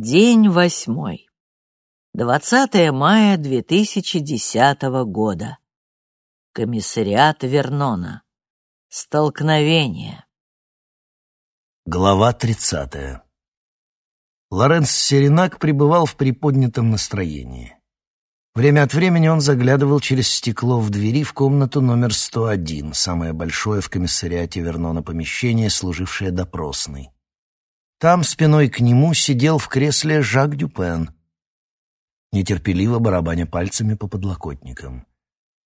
День восьмой. 20 мая 2010 года. Комиссариат Вернона. Столкновение. Глава 30. Лоренс Серенак пребывал в приподнятом настроении. Время от времени он заглядывал через стекло в двери в комнату номер 101, самое большое в комиссариате Вернона помещение, служившее допросной. Там, спиной к нему, сидел в кресле Жак Дюпен, нетерпеливо барабаня пальцами по подлокотникам.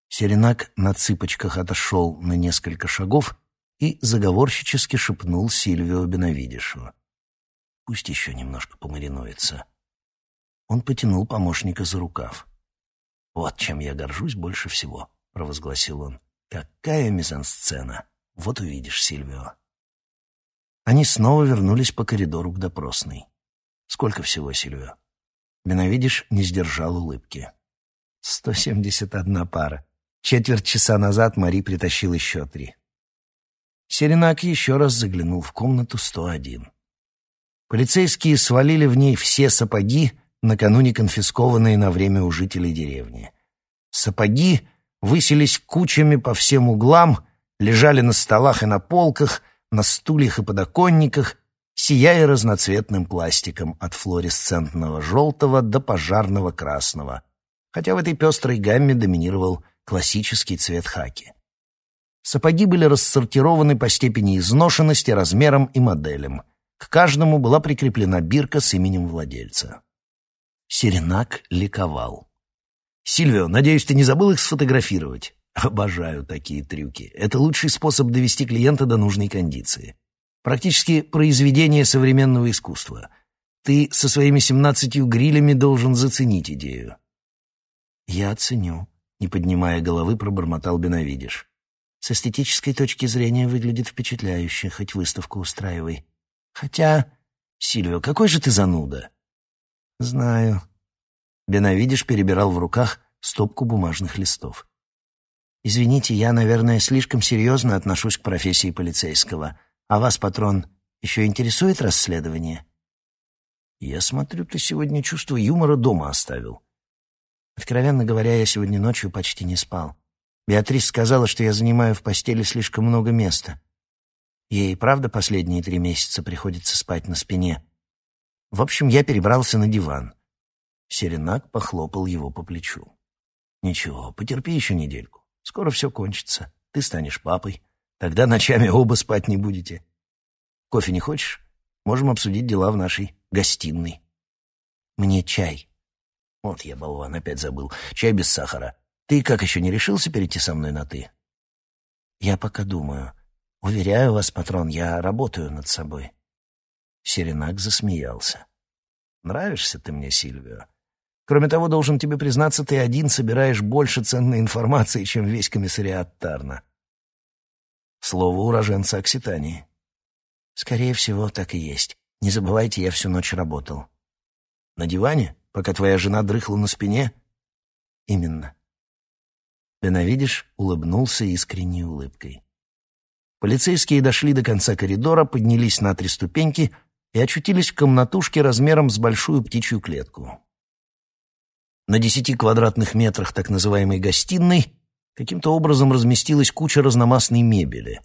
Серенак на цыпочках отошел на несколько шагов и заговорщически шепнул Сильвио Бенавидишу. «Пусть еще немножко помаринуется». Он потянул помощника за рукав. «Вот чем я горжусь больше всего», — провозгласил он. «Какая мизансцена! Вот увидишь, Сильвио». Они снова вернулись по коридору к допросной. «Сколько всего, Сильвио?» Беновидиш не сдержал улыбки. «Сто семьдесят одна пара. Четверть часа назад Мари притащил еще три». Серенак еще раз заглянул в комнату 101. Полицейские свалили в ней все сапоги, накануне конфискованные на время у жителей деревни. Сапоги высились кучами по всем углам, лежали на столах и на полках, на стульях и подоконниках, сияя разноцветным пластиком от флуоресцентного желтого до пожарного красного, хотя в этой пестрой гамме доминировал классический цвет хаки. Сапоги были рассортированы по степени изношенности, размерам и моделям. К каждому была прикреплена бирка с именем владельца. Серенак ликовал. «Сильвио, надеюсь, ты не забыл их сфотографировать?» «Обожаю такие трюки. Это лучший способ довести клиента до нужной кондиции. Практически произведение современного искусства. Ты со своими семнадцатью грилями должен заценить идею». «Я оценю», — не поднимая головы, пробормотал Беновидиш. «С эстетической точки зрения выглядит впечатляюще, хоть выставку устраивай. Хотя...» «Сильвио, какой же ты зануда!» «Знаю». Беновидиш перебирал в руках стопку бумажных листов. «Извините, я, наверное, слишком серьезно отношусь к профессии полицейского. А вас, патрон, еще интересует расследование?» «Я смотрю, ты сегодня чувство юмора дома оставил». Откровенно говоря, я сегодня ночью почти не спал. Беатрис сказала, что я занимаю в постели слишком много места. Ей, правда, последние три месяца приходится спать на спине. В общем, я перебрался на диван. Серенак похлопал его по плечу. «Ничего, потерпи еще недельку. Скоро все кончится. Ты станешь папой. Тогда ночами оба спать не будете. Кофе не хочешь? Можем обсудить дела в нашей гостиной. Мне чай. Вот я, болван, опять забыл. Чай без сахара. Ты как еще не решился перейти со мной на «ты»?» «Я пока думаю. Уверяю вас, патрон, я работаю над собой». Серенак засмеялся. «Нравишься ты мне, Сильвио. Кроме того, должен тебе признаться, ты один собираешь больше ценной информации, чем весь комиссариат Тарна». Слово уроженца Окситании. «Скорее всего, так и есть. Не забывайте, я всю ночь работал». «На диване, пока твоя жена дрыхла на спине?» «Именно». Беновидиш улыбнулся искренней улыбкой. Полицейские дошли до конца коридора, поднялись на три ступеньки и очутились в комнатушке размером с большую птичью клетку. На десяти квадратных метрах так называемой гостиной каким-то образом разместилась куча разномастной мебели.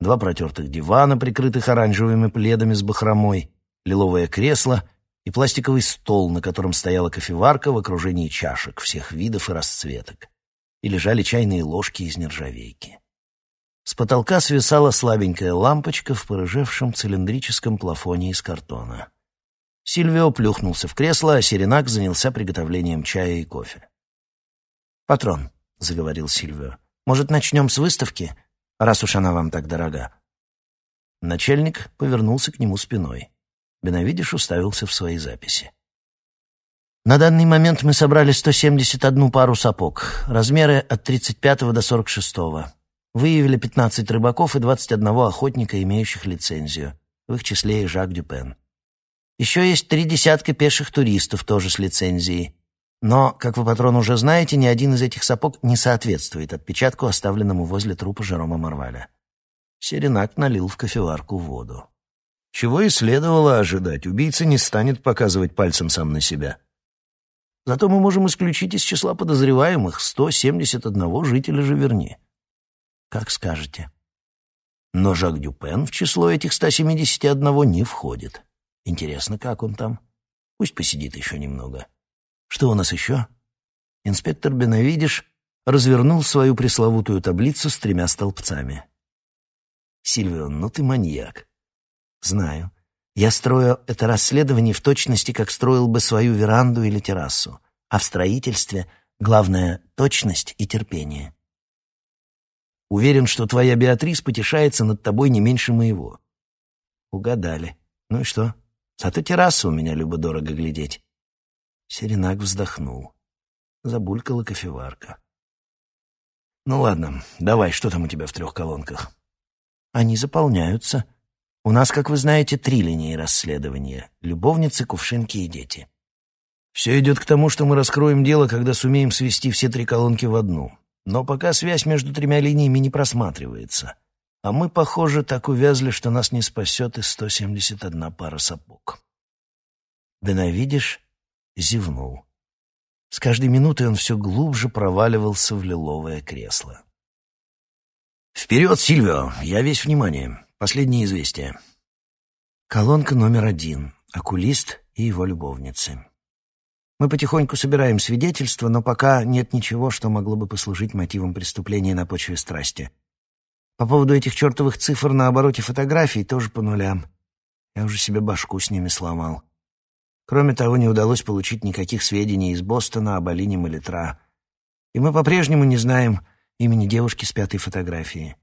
Два протертых дивана, прикрытых оранжевыми пледами с бахромой, лиловое кресло и пластиковый стол, на котором стояла кофеварка в окружении чашек всех видов и расцветок. И лежали чайные ложки из нержавейки. С потолка свисала слабенькая лампочка в порыжевшем цилиндрическом плафоне из картона. Сильвио плюхнулся в кресло, а Серенак занялся приготовлением чая и кофе. «Патрон», — заговорил Сильвио, — «может, начнем с выставки, раз уж она вам так дорога?» Начальник повернулся к нему спиной. Беновидиш уставился в свои записи. На данный момент мы собрали 171 пару сапог, размеры от 35 до 46. Выявили 15 рыбаков и 21 охотника, имеющих лицензию, в их числе и Жак Дюпен. Еще есть три десятка пеших туристов, тоже с лицензией. Но, как вы, патрон, уже знаете, ни один из этих сапог не соответствует отпечатку, оставленному возле трупа Жерома Марваля. Серенак налил в кофеварку воду. Чего и следовало ожидать. Убийца не станет показывать пальцем сам на себя. Зато мы можем исключить из числа подозреваемых 171 жителя Живерни. Как скажете. Но Жак Дюпен в число этих 171 не входит. Интересно, как он там? Пусть посидит еще немного. Что у нас еще? Инспектор Беновидиш развернул свою пресловутую таблицу с тремя столбцами. «Сильвио, ну ты маньяк». «Знаю. Я строю это расследование в точности, как строил бы свою веранду или террасу. А в строительстве главное — точность и терпение. Уверен, что твоя Беатрис потешается над тобой не меньше моего». «Угадали. Ну и что? Зато терраса у меня любо-дорого глядеть». Серенак вздохнул. Забулькала кофеварка. «Ну ладно, давай, что там у тебя в трех колонках?» «Они заполняются. У нас, как вы знаете, три линии расследования — любовницы, кувшинки и дети». «Все идет к тому, что мы раскроем дело, когда сумеем свести все три колонки в одну. Но пока связь между тремя линиями не просматривается. А мы, похоже, так увязли, что нас не спасет и 171 пара сапог». Беновидиш зевнул. С каждой минутой он все глубже проваливался в лиловое кресло. «Вперед, Сильвио! Я весь внимание. Последнее известие». Колонка номер один. Окулист и его любовницы. Мы потихоньку собираем свидетельства, но пока нет ничего, что могло бы послужить мотивом преступления на почве страсти. По поводу этих чертовых цифр на обороте фотографий тоже по нулям. Я уже себе башку с ними сломал. Кроме того, не удалось получить никаких сведений из Бостона об Алине Малитра. И мы по-прежнему не знаем имени девушки с пятой фотографии.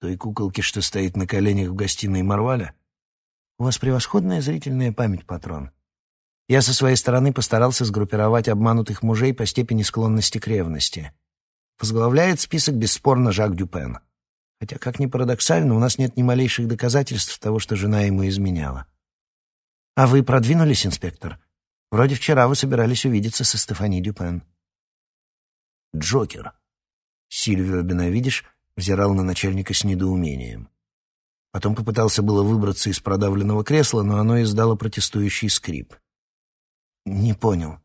Той куколки, что стоит на коленях в гостиной Марваля. У вас превосходная зрительная память, патрон. Я со своей стороны постарался сгруппировать обманутых мужей по степени склонности к ревности. Возглавляет список бесспорно Жак Дюпен. Хотя, как ни парадоксально, у нас нет ни малейших доказательств того, что жена ему изменяла. «А вы продвинулись, инспектор? Вроде вчера вы собирались увидеться со Стефани Дюпен». «Джокер». Сильвио Беновидиш взирал на начальника с недоумением. Потом попытался было выбраться из продавленного кресла, но оно издало протестующий скрип. «Не понял».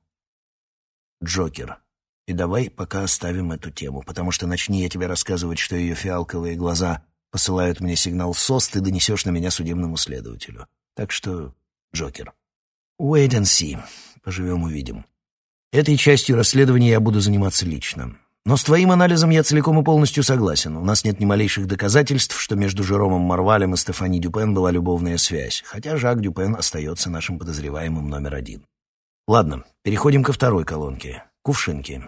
«Джокер. И давай пока оставим эту тему, потому что начни я тебе рассказывать, что ее фиалковые глаза посылают мне сигнал СОС, ты донесешь на меня судебному следователю. Так что Джокер. Wait and see. Поживем увидим. Этой частью расследования я буду заниматься лично. Но с твоим анализом я целиком и полностью согласен. У нас нет ни малейших доказательств, что между Жеромом Марвалем и Стефани Дюпен была любовная связь, хотя Жак Дюпен остается нашим подозреваемым номер один. Ладно, переходим ко второй колонке. Кувшинки.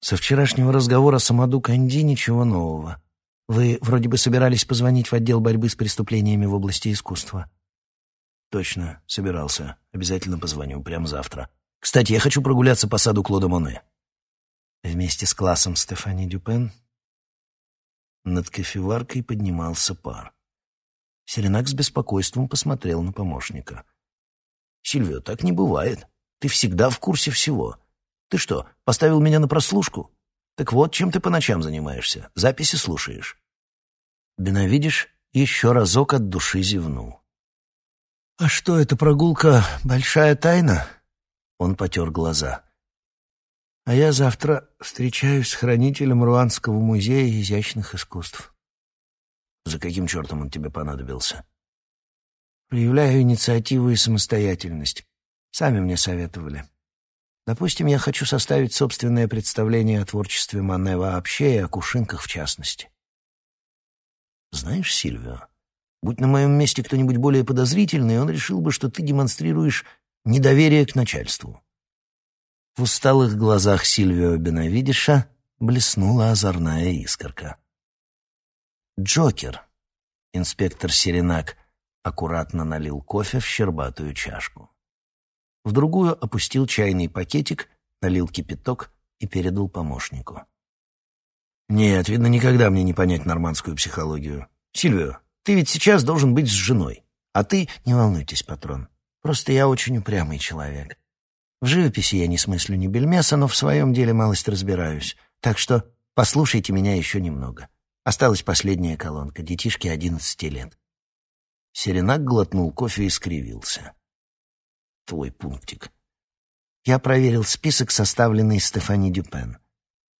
Со вчерашнего разговора с Амаду Канди ничего нового. Вы вроде бы собирались позвонить в отдел борьбы с преступлениями в области искусства. Точно, собирался. Обязательно позвоню, прямо завтра. Кстати, я хочу прогуляться по саду Клода Моне. Вместе с классом Стефани Дюпен над кофеваркой поднимался пар. Серенак с беспокойством посмотрел на помощника. «Сильвио, так не бывает. Ты всегда в курсе всего. Ты что, поставил меня на прослушку? Так вот, чем ты по ночам занимаешься? Записи слушаешь?» Беновидиш еще разок от души зевнул. «А что, эта прогулка — большая тайна?» Он потер глаза. «А я завтра встречаюсь с хранителем Руанского музея изящных искусств». «За каким чертом он тебе понадобился?» «Проявляю инициативу и самостоятельность. Сами мне советовали. Допустим, я хочу составить собственное представление о творчестве Мане вообще и о кушинках в частности». «Знаешь, Сильвио, Будь на моем месте кто-нибудь более подозрительный, он решил бы, что ты демонстрируешь недоверие к начальству. В усталых глазах Сильвио Беновидиша блеснула озорная искорка. «Джокер», — инспектор Серенак аккуратно налил кофе в щербатую чашку. В другую опустил чайный пакетик, налил кипяток и передал помощнику. «Нет, видно, никогда мне не понять нормандскую психологию. Сильвио, ты ведь сейчас должен быть с женой. А ты... Не волнуйтесь, патрон. Просто я очень упрямый человек. В живописи я не смыслю ни бельмеса, но в своем деле малость разбираюсь. Так что послушайте меня еще немного. Осталась последняя колонка. Детишки одиннадцати лет. Серенак глотнул кофе и скривился. Твой пунктик. Я проверил список, составленный Стефани Дюпен.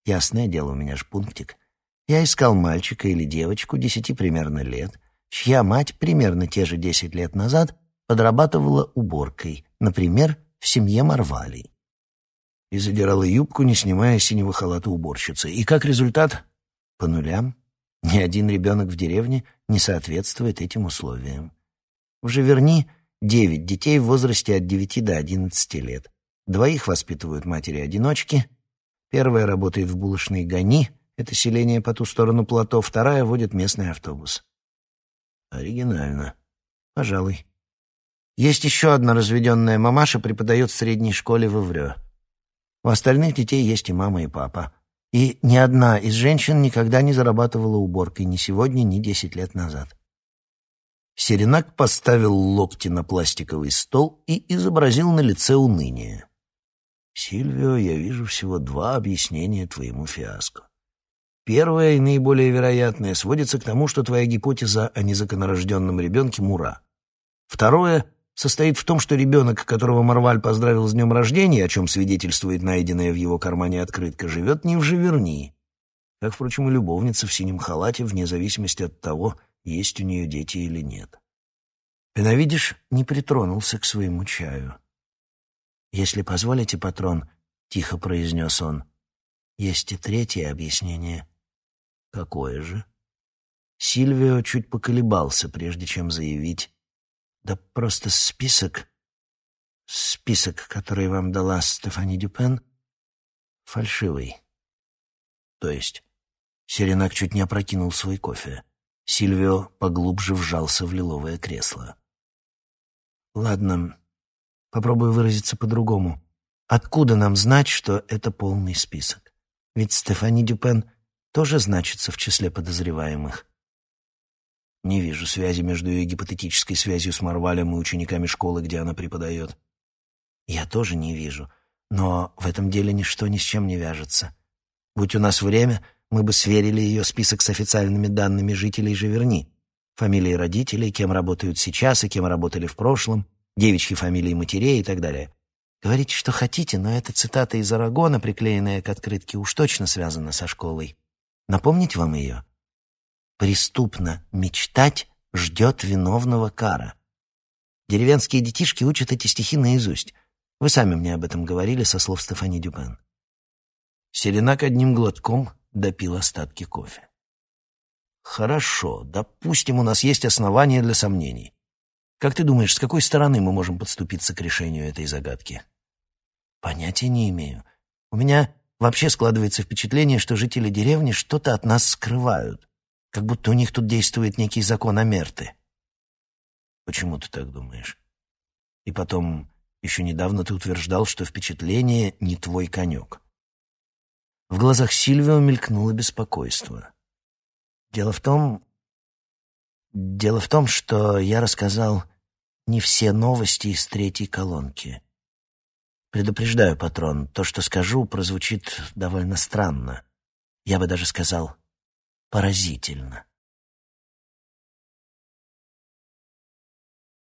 Ясное дело, у меня же пунктик. Я искал мальчика или девочку, десяти примерно лет, чья мать примерно те же десять лет назад подрабатывала уборкой, например, в семье Марвалей. И задирала юбку, не снимая синего халата уборщицы. И как результат? По нулям. Ни один ребенок в деревне не соответствует этим условиям. В Живерни девять детей в возрасте от девяти до одиннадцати лет. Двоих воспитывают матери-одиночки. Первая работает в булочной Гани, это селение по ту сторону плато, вторая водит местный автобус. Оригинально. Пожалуй. Есть еще одна разведенная мамаша, преподает в средней школе в Иврё. У остальных детей есть и мама, и папа. И ни одна из женщин никогда не зарабатывала уборкой ни сегодня, ни десять лет назад. Серенак поставил локти на пластиковый стол и изобразил на лице уныние. «Сильвио, я вижу всего два объяснения твоему фиаско. Первое и наиболее вероятное сводится к тому, что твоя гипотеза о незаконорожденном ребенке — мура. Второе состоит в том, что ребенок, которого Марваль поздравил с днем рождения, о чем свидетельствует найденная в его кармане открытка, живет не в Живерни, как, впрочем, и любовница в синем халате, вне зависимости от того, есть у нее дети или нет. Пеновидиш не притронулся к своему чаю. «Если позволите, патрон», — тихо произнес он, — «есть и третье объяснение». «Какое же?» Сильвио чуть поколебался, прежде чем заявить да просто список, список, который вам дала Стефани Дюпен, фальшивый. То есть Серенак чуть не опрокинул свой кофе. Сильвио поглубже вжался в лиловое кресло. Ладно, попробую выразиться по-другому. Откуда нам знать, что это полный список? Ведь Стефани Дюпен тоже значится в числе подозреваемых. Не вижу связи между ее гипотетической связью с Марвалем и учениками школы, где она преподает. Я тоже не вижу. Но в этом деле ничто ни с чем не вяжется. Будь у нас время, мы бы сверили ее список с официальными данными жителей Живерни. Фамилии родителей, кем работают сейчас и кем работали в прошлом, девичьи фамилии матерей и так далее. Говорите, что хотите, но эта цитата из Арагона, приклеенная к открытке, уж точно связана со школой. Напомнить вам ее? Преступно мечтать ждет виновного кара. Деревенские детишки учат эти стихи наизусть. Вы сами мне об этом говорили со слов Стефани Дюпен. Серенак одним глотком допил остатки кофе. Хорошо, допустим, у нас есть основания для сомнений. Как ты думаешь, с какой стороны мы можем подступиться к решению этой загадки? Понятия не имею. У меня вообще складывается впечатление, что жители деревни что-то от нас скрывают как будто у них тут действует некий закон Амерты. Почему ты так думаешь? И потом, еще недавно ты утверждал, что впечатление не твой конек. В глазах Сильвио мелькнуло беспокойство. Дело в том... Дело в том, что я рассказал не все новости из третьей колонки. Предупреждаю, патрон, то, что скажу, прозвучит довольно странно. Я бы даже сказал поразительно.